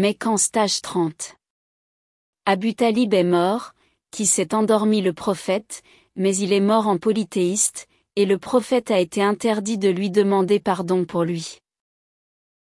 Mais qu'en stage 30. Abu Talib est mort, qui s'est endormi le prophète, mais il est mort en polythéiste, et le prophète a été interdit de lui demander pardon pour lui.